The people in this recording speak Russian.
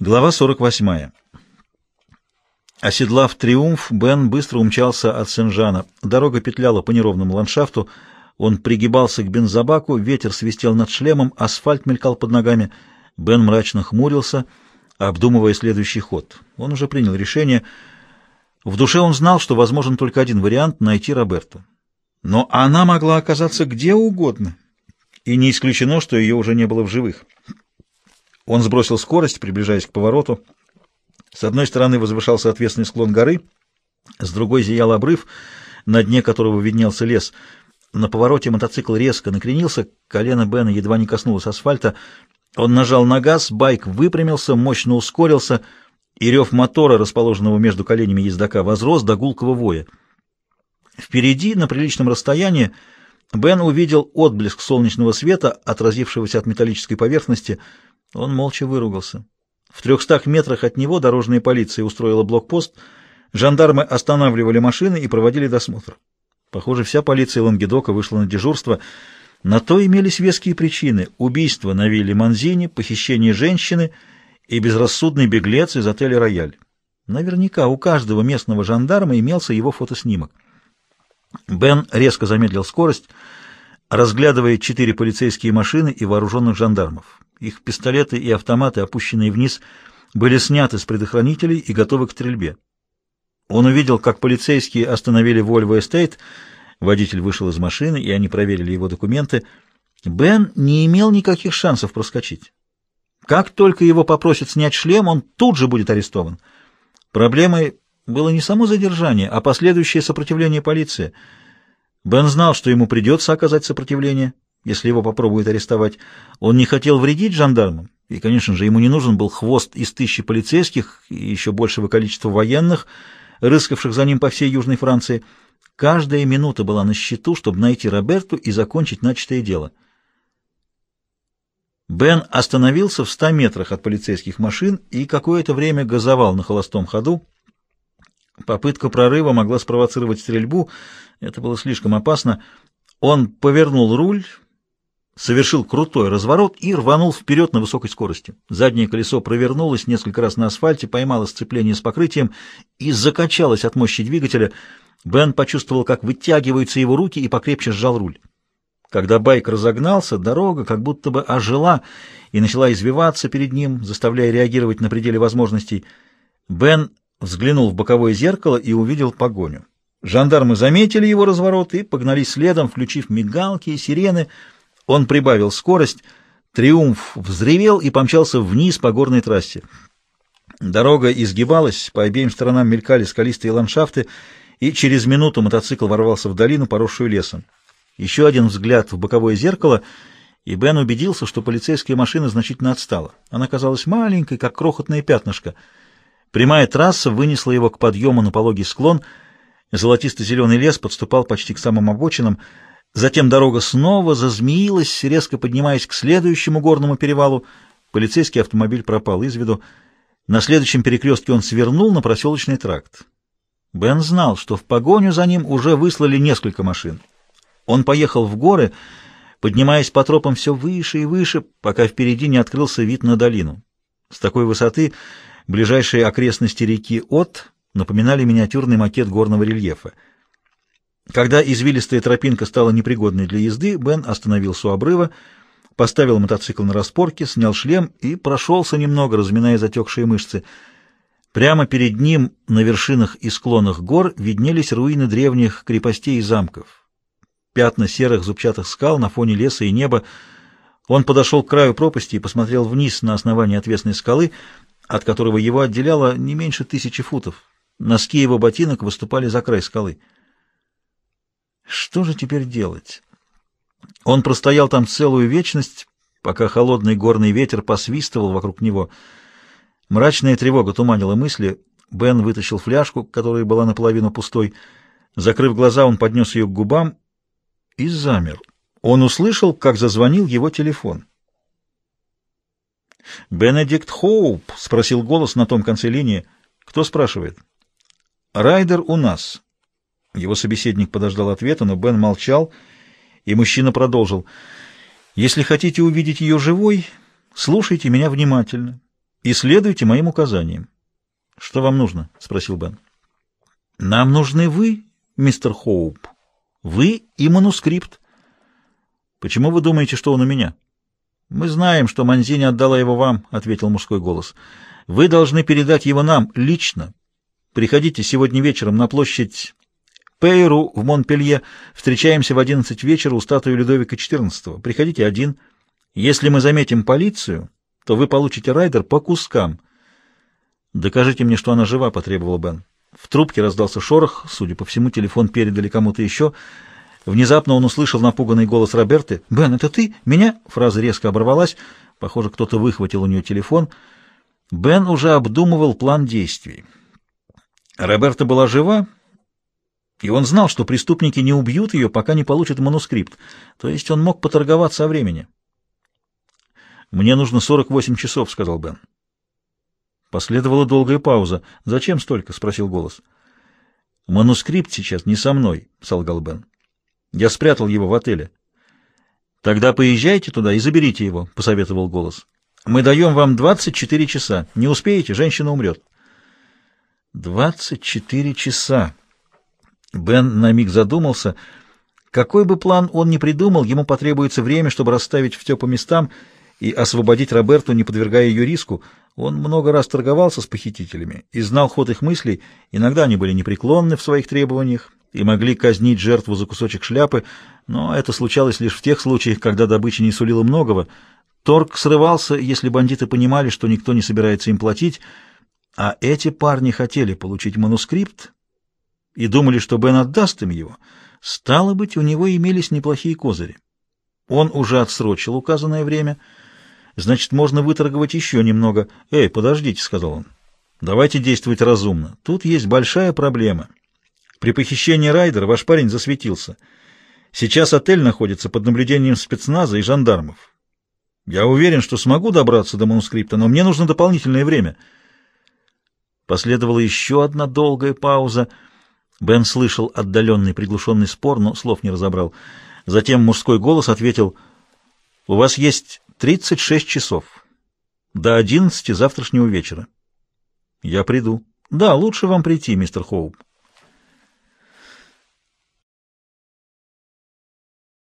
Глава 48. Оседлав «Триумф», Бен быстро умчался от Сен-Жана. Дорога петляла по неровному ландшафту. Он пригибался к бензобаку, ветер свистел над шлемом, асфальт мелькал под ногами. Бен мрачно хмурился, обдумывая следующий ход. Он уже принял решение. В душе он знал, что возможен только один вариант — найти Роберту. Но она могла оказаться где угодно, и не исключено, что ее уже не было в живых. Он сбросил скорость, приближаясь к повороту. С одной стороны возвышался отвесный склон горы, с другой зиял обрыв, на дне которого виднелся лес. На повороте мотоцикл резко накренился, колено Бена едва не коснулось асфальта. Он нажал на газ, байк выпрямился, мощно ускорился, и рев мотора, расположенного между коленями ездока, возрос до гулкого воя. Впереди, на приличном расстоянии, Бен увидел отблеск солнечного света, отразившегося от металлической поверхности — он молча выругался. В трехстах метрах от него дорожная полиция устроила блокпост, жандармы останавливали машины и проводили досмотр. Похоже, вся полиция Лангедока вышла на дежурство. На то имелись веские причины — убийство на вилле Манзини, похищение женщины и безрассудный беглец из отеля «Рояль». Наверняка у каждого местного жандарма имелся его фотоснимок. Бен резко замедлил скорость, разглядывая четыре полицейские машины и вооруженных жандармов. Их пистолеты и автоматы, опущенные вниз, были сняты с предохранителей и готовы к стрельбе. Он увидел, как полицейские остановили Volvo Estate, водитель вышел из машины, и они проверили его документы. Бен не имел никаких шансов проскочить. Как только его попросят снять шлем, он тут же будет арестован. Проблемой было не само задержание, а последующее сопротивление полиции. Бен знал, что ему придется оказать сопротивление если его попробуют арестовать. Он не хотел вредить жандармам, и, конечно же, ему не нужен был хвост из тысячи полицейских и еще большего количества военных, рыскавших за ним по всей Южной Франции. Каждая минута была на счету, чтобы найти Роберту и закончить начатое дело. Бен остановился в ста метрах от полицейских машин и какое-то время газовал на холостом ходу. Попытка прорыва могла спровоцировать стрельбу, это было слишком опасно. Он повернул руль совершил крутой разворот и рванул вперед на высокой скорости. Заднее колесо провернулось несколько раз на асфальте, поймало сцепление с покрытием и закачалось от мощи двигателя. Бен почувствовал, как вытягиваются его руки и покрепче сжал руль. Когда байк разогнался, дорога как будто бы ожила и начала извиваться перед ним, заставляя реагировать на пределе возможностей. Бен взглянул в боковое зеркало и увидел погоню. Жандармы заметили его разворот и погнались следом, включив мигалки и сирены — он прибавил скорость, «Триумф» взревел и помчался вниз по горной трассе. Дорога изгибалась, по обеим сторонам мелькали скалистые ландшафты, и через минуту мотоцикл ворвался в долину, поросшую лесом. Еще один взгляд в боковое зеркало, и Бен убедился, что полицейская машина значительно отстала. Она казалась маленькой, как крохотное пятнышко. Прямая трасса вынесла его к подъему на пологий склон. Золотисто-зеленый лес подступал почти к самым обочинам, Затем дорога снова зазмеилась, резко поднимаясь к следующему горному перевалу. Полицейский автомобиль пропал из виду. На следующем перекрестке он свернул на проселочный тракт. Бен знал, что в погоню за ним уже выслали несколько машин. Он поехал в горы, поднимаясь по тропам все выше и выше, пока впереди не открылся вид на долину. С такой высоты ближайшие окрестности реки От напоминали миниатюрный макет горного рельефа. Когда извилистая тропинка стала непригодной для езды, Бен остановился у обрыва, поставил мотоцикл на распорке, снял шлем и прошелся немного, разминая затекшие мышцы. Прямо перед ним, на вершинах и склонах гор, виднелись руины древних крепостей и замков. Пятна серых зубчатых скал на фоне леса и неба. Он подошел к краю пропасти и посмотрел вниз на основание отвесной скалы, от которого его отделяло не меньше тысячи футов. Носки его ботинок выступали за край скалы. Что же теперь делать? Он простоял там целую вечность, пока холодный горный ветер посвистывал вокруг него. Мрачная тревога туманила мысли. Бен вытащил фляжку, которая была наполовину пустой. Закрыв глаза, он поднес ее к губам и замер. Он услышал, как зазвонил его телефон. «Бенедикт Хоуп?» — спросил голос на том конце линии. «Кто спрашивает?» «Райдер у нас». Его собеседник подождал ответа, но Бен молчал, и мужчина продолжил. «Если хотите увидеть ее живой, слушайте меня внимательно и следуйте моим указаниям. Что вам нужно? спросил Бен. Нам нужны вы, мистер Хоуп. Вы и манускрипт. Почему вы думаете, что он у меня? Мы знаем, что Манзини отдала его вам, ответил мужской голос. Вы должны передать его нам лично. Приходите сегодня вечером на площадь Пейру в Монпелье. Встречаемся в 11 вечера у статуи Людовика XIV. Приходите один. Если мы заметим полицию, то вы получите райдер по кускам. Докажите мне, что она жива, потребовал Бен. В трубке раздался шорох, судя по всему, телефон передали кому-то еще. Внезапно он услышал напуганный голос Роберты. «Бен, это ты? Меня?» Фраза резко оборвалась. Похоже, кто-то выхватил у нее телефон. Бен уже обдумывал план действий. Роберта была жива, и он знал, что преступники не убьют ее, пока не получат манускрипт. То есть он мог поторговаться о времени. «Мне нужно 48 часов», — сказал Бен. Последовала долгая пауза. «Зачем столько?» — спросил голос. «Манускрипт сейчас не со мной», — солгал Бен. «Я спрятал его в отеле». «Тогда поезжайте туда и заберите его», — посоветовал голос. «Мы даем вам 24 часа. Не успеете, женщина умрет». «24 часа». Бен на миг задумался. Какой бы план он ни придумал, ему потребуется время, чтобы расставить все по местам и освободить Роберту, не подвергая ее риску. Он много раз торговался с похитителями и знал ход их мыслей. Иногда они были непреклонны в своих требованиях и могли казнить жертву за кусочек шляпы, но это случалось лишь в тех случаях, когда добыча не сулила многого. Торг срывался, если бандиты понимали, что никто не собирается им платить, а эти парни хотели получить манускрипт и думали, что Бен отдаст им его. Стало быть, у него имелись неплохие козыри. Он уже отсрочил указанное время — Значит, можно выторговать еще немного. Эй, подождите, — сказал он. Давайте действовать разумно. Тут есть большая проблема. При похищении Райдера ваш парень засветился. Сейчас отель находится под наблюдением спецназа и жандармов. Я уверен, что смогу добраться до манускрипта, но мне нужно дополнительное время. Последовала еще одна долгая пауза. Бен слышал отдаленный приглушенный спор, но слов не разобрал. Затем мужской голос ответил, «У вас есть 36 часов. До 11 завтрашнего вечера. Я приду. Да, лучше вам прийти, мистер Хоуп.